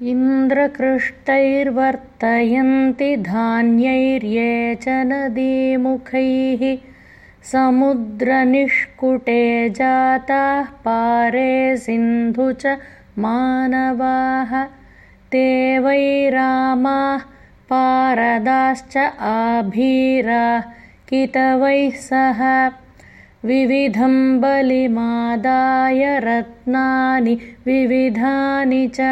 इन्द्रकृष्टैर्वर्तयन्ति धान्यैर्ये च नदीमुखैः समुद्रनिष्कुटे जाताः पारे सिन्धु च मानवाः ते वै रामाः पारदाश्च आभीराः कितवैः सह विविधं बलिमादाय रत्नानि विविधानि च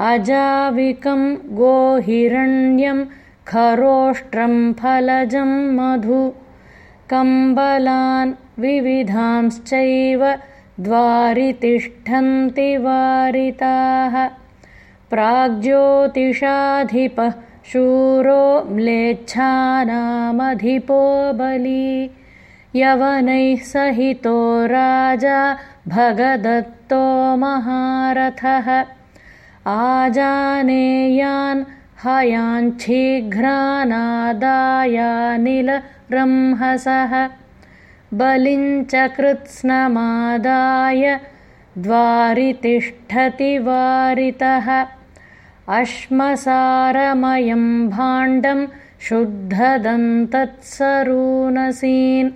अजाविकं गोहिरण्यं खरोष्ट्रं फलजं मधु। कम्बलान् विविधांश्चैव द्वारितिष्ठन्ति वारिताः। प्राग्ज्योतिषाधिपः शूरो म्लेच्छानामधिपो बली। यवनैः सहितो राजा भगदत्तो महारथः आजानेयान् हयाञ्छीघ्रानादायानिलरंहसः बलिञ्च कृत्स्नमादाय द्वारितिष्ठति वारितः। अश्मसारमयं भाण्डं शुद्धदन्तत्सरूनसीन्।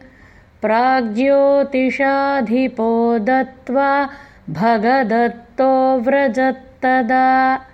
प्राग्ज्योतिषाधिपो दत्त्वा भगदत्तो व्रजत्तदा